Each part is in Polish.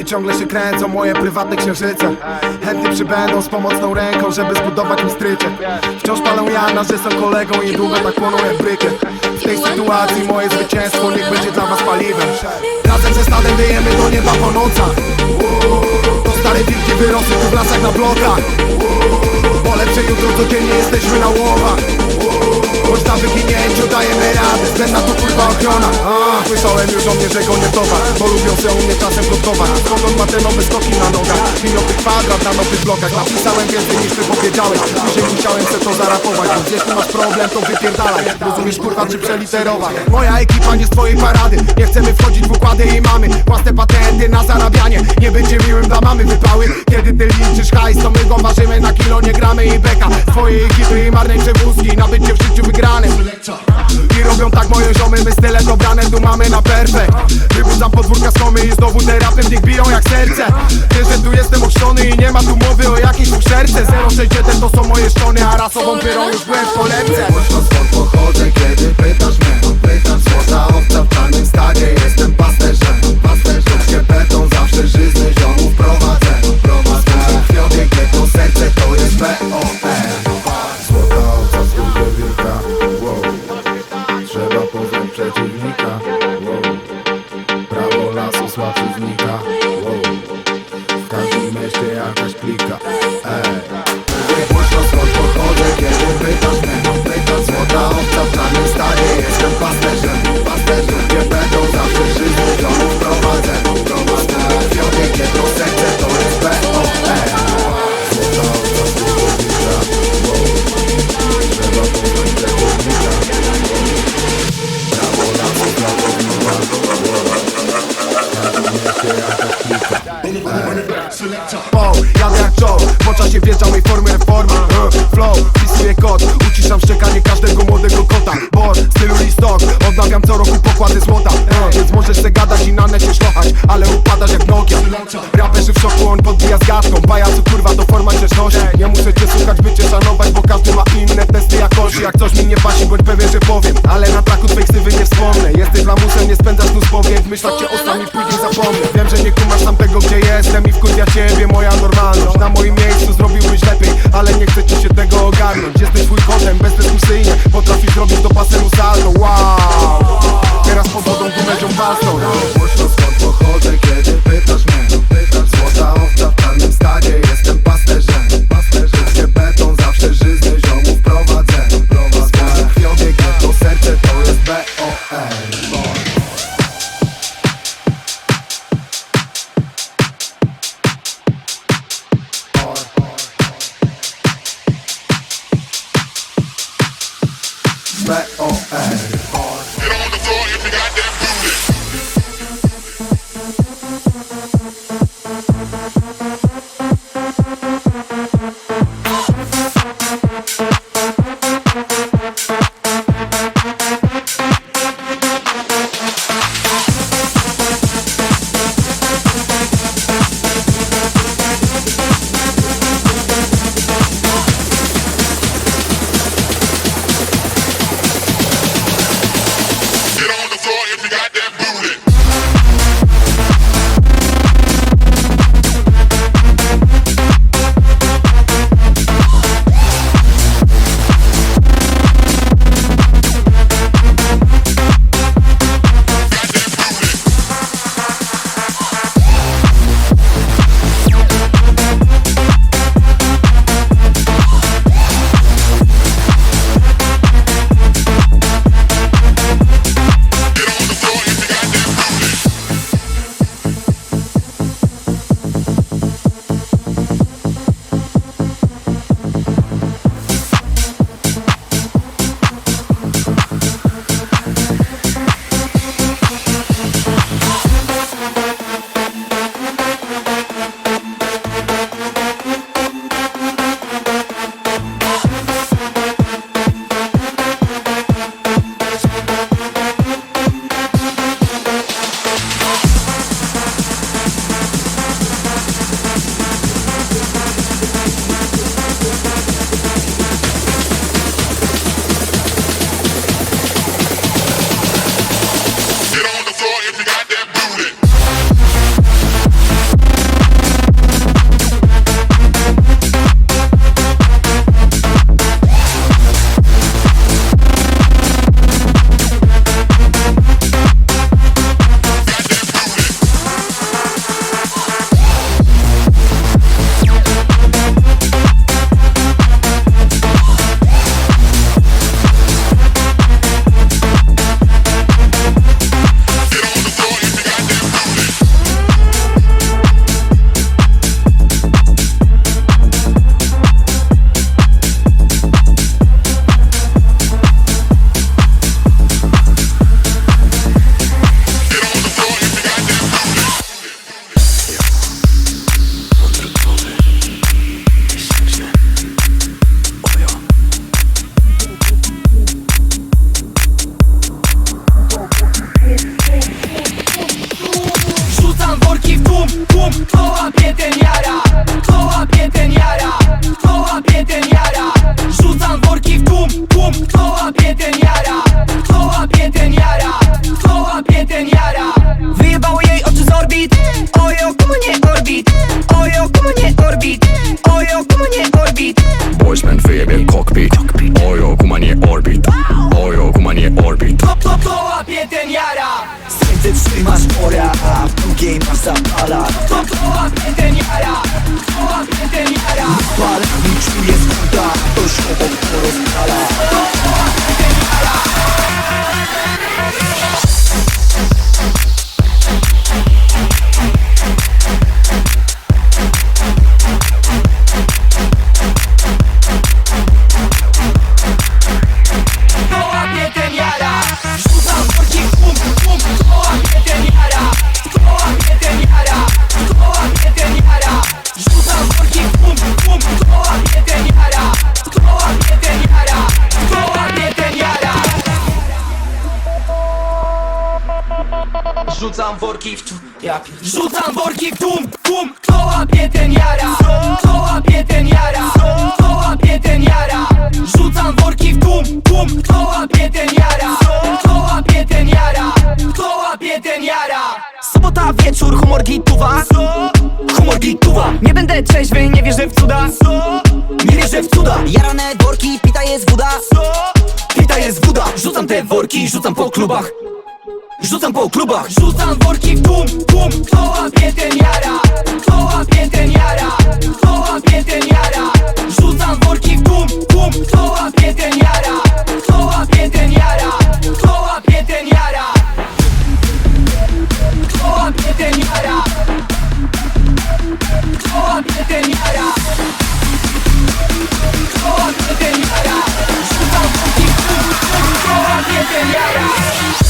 i ciągle się kręcą moje prywatne księżyce. Chętnie przybędą z pomocną ręką, żeby zbudować mi strycie. Wciąż palę Jana, że są kolegą i długo tak płoną jak brykie W tej sytuacji moje zwycięstwo niech będzie dla was paliwem. Razem ze stadem wyjemy do nieba po nocach. To stare wilki wyrosły tu w lasach na blokach. Po lepsze jutro codziennie jesteśmy na łowach Choć na wyginięciu dajemy radę. Zbędna to kurwa ochrona. Słyszałem już o mnie, że go nie towar Bo lubią się u mnie czasem blokować. Skąd on ma te nowe skoki na nogach. I nowy kwadrat na nowych blokach. Napisałem więcej niż ty powiedziałeś. Później musiałem se to zarapować Więc jeśli masz problem to wypierdalaj. Rozumiesz kurwa czy przeliterować? Moja ekipa nie z twojej parady Chcemy wchodzić w układy i mamy Własne patenty na zarabianie. Nie będzie miłym dla mamy wypały. Kiedy ty liczysz hajs to my go ważymy na kilo Nie gramy i beka. Swojej ekipy i marnej przewózki Na bycie w życiu wygranym. I robią tak moje ziomy My style dobrane tu mamy na perfekt. Wybudzam podwórka z i znowu te rapy w nich biją jak serce. Wiesz, że tu jestem ochrzczony i nie ma tu mowy o jakiejś fuszerce 061 to są moje szczony A rasową pyrą już byłem w kolebce Głośno skąd pochodzę, kiedy pytasz mnie Pytasz złota owca w czarnym stadzie Jestem pasterzem, pasterzem. Się beton Zawsze żyzny ziomów prowadzę. Prowadzę. Krwiobieg, to serce to jest B.O.R. Złota owca z góry wilka. Wow. Trzeba poznać przeciwnika Rzucam worki w tu, ja Rzucam worki w tłum, tłum Kto łapie ten jara? Kto łapie ten jara? Kto łapie ten jara? Rzucam worki w tłum, tłum Kto łapie ten jara? Kto łapie ten jara? Kto łapie ten jara? Sobota wieczór, humor gituwa Humor gituwa Nie będę trzeźwy, nie wierzę w cuda Nie wierzę w cuda Jarane worki, pita jest woda Pita jest woda Rzucam te worki, rzucam po klubach Rzucam po klubach Rzucam worki w tłum, tłum Kto łapie ten jara? Kto łapie ten jara? Kto łapie ten jara? Rzucam worki w tłum, tłum Kto łapie ten jara? Kto łapie ten jara? Kto łapie ten jara? Kto łapie ten jara? Kto łapie ten jara? Worki?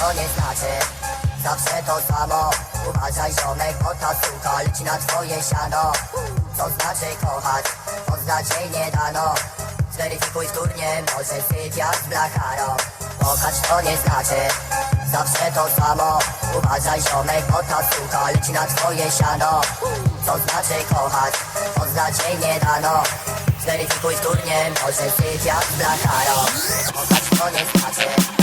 To nie znaczy. Zawsze to samo. Uważaj ziomek, bo ta suka leci na twoje siano. Co znaczy kochać? Oznaczej nie dano. Zweryfikuj wtórnie, może sypia z blacharą. Kochać to nie znaczy. Zawsze to samo. Uważaj ziomek, bo ta suka leci na twoje siano. Co znaczy kochać? Oznaczej nie dano. Zweryfikuj wtórnie, może sypia z blacharą. Kochać to nie znaczy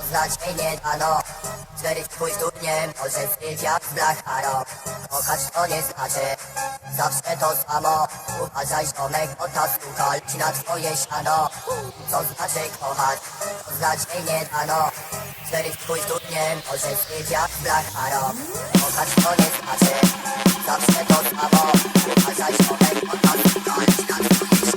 poznać jej nie dano Zweryfikuj studniem, może sypiak z blacharo Kochać to nie znaczy. Zawsze to samo. Uważaj ziomek, bo ta suka leci na twoje siano. Co znaczy kochać, poznać jej nie dano Zweryfikuj studniem, może sypiak z blacharo Kochać to nie znaczy. Zawsze to samo. Uważaj ziomek, bo ta leci na twoje siano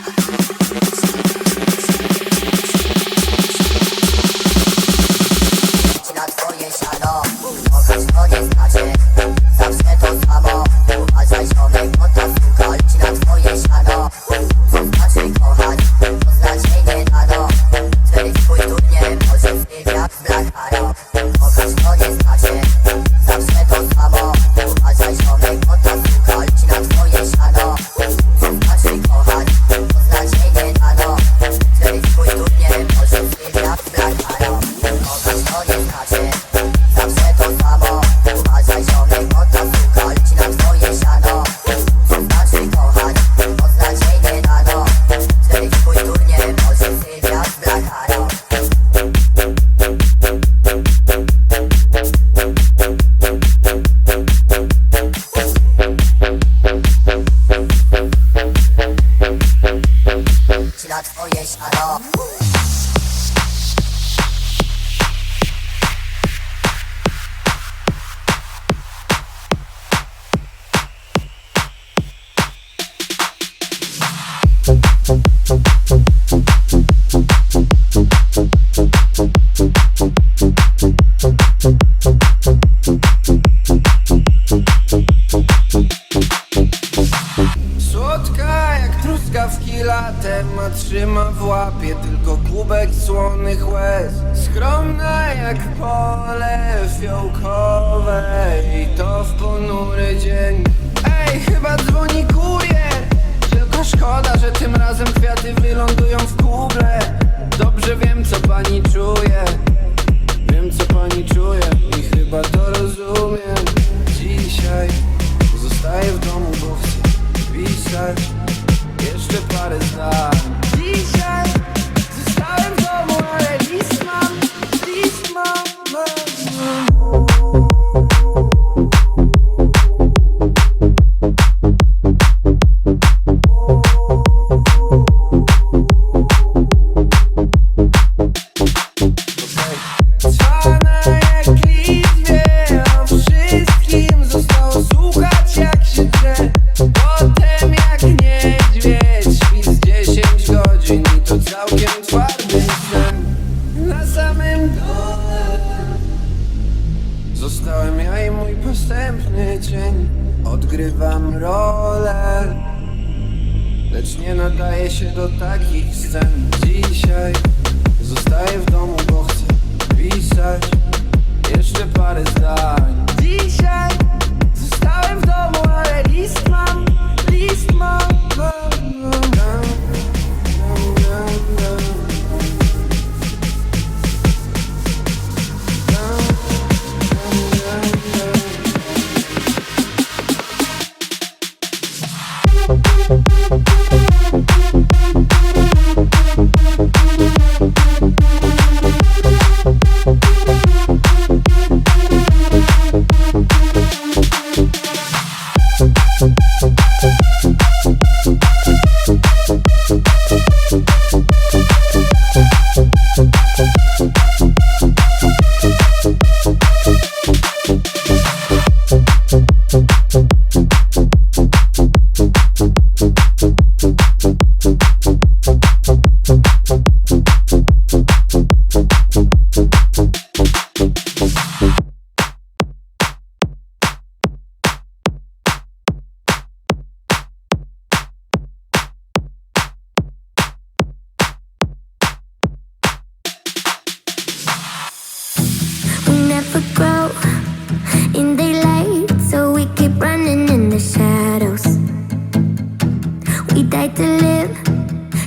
Słodka jak truskawki latem, a trzyma w łapie tylko kubek słonych łez. Skromna jak pole fiołkowe i to w ponury dzień. Ej, chyba dzwoni kurier, tylko szkoda, że tym razem kwiaty wylądują w kuble. Dobrze wiem co pani czuje, wiem co pani czuje i chyba to rozumiem. Dzisiaj zostaję w domu, bo chcę pisać jeszcze parę zdań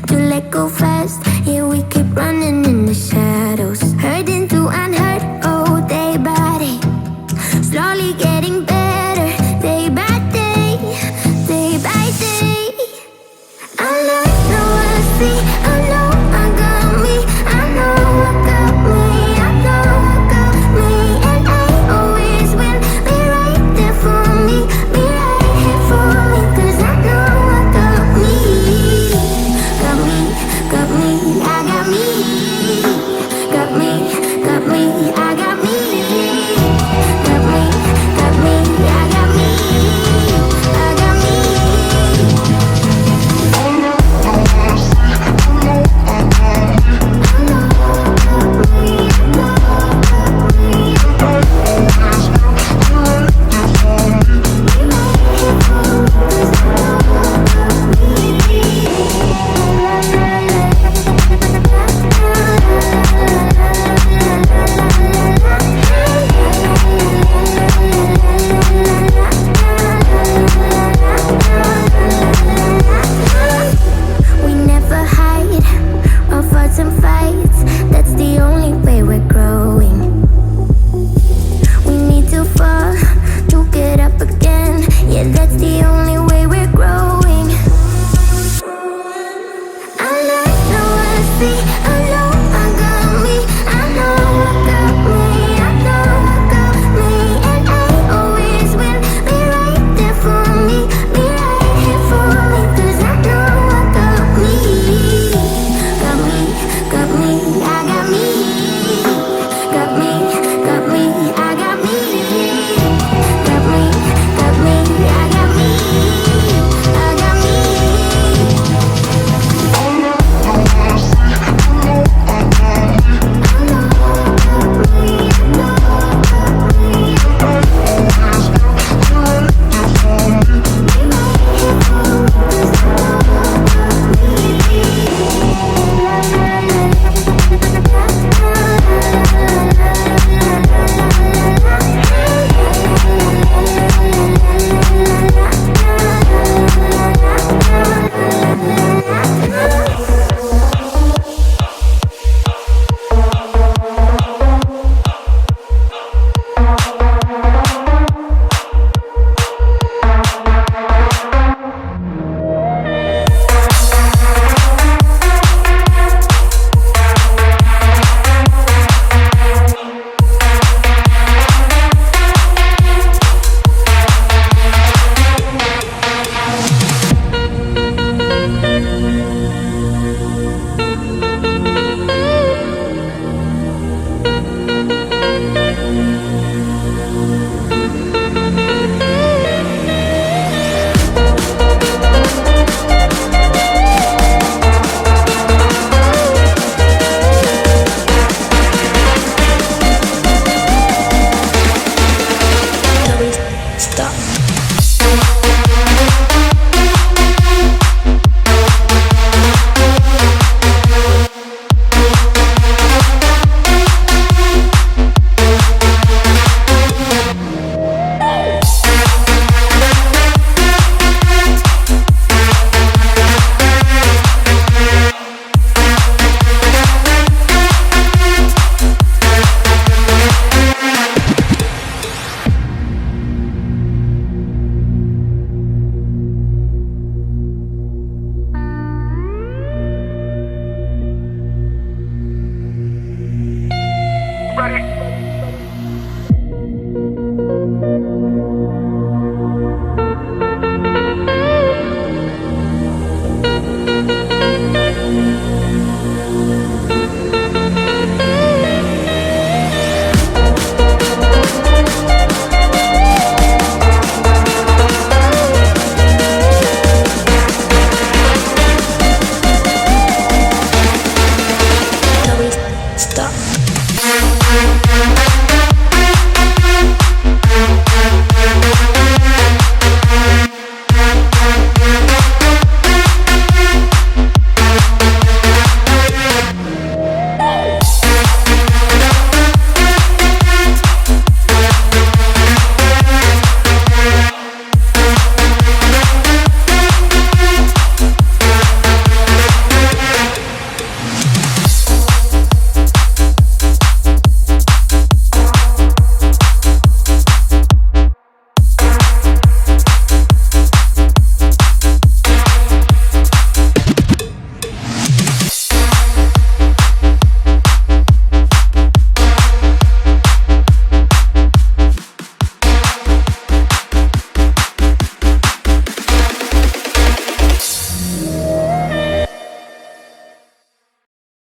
to let go fast. Yeah, we keep running in the shadows.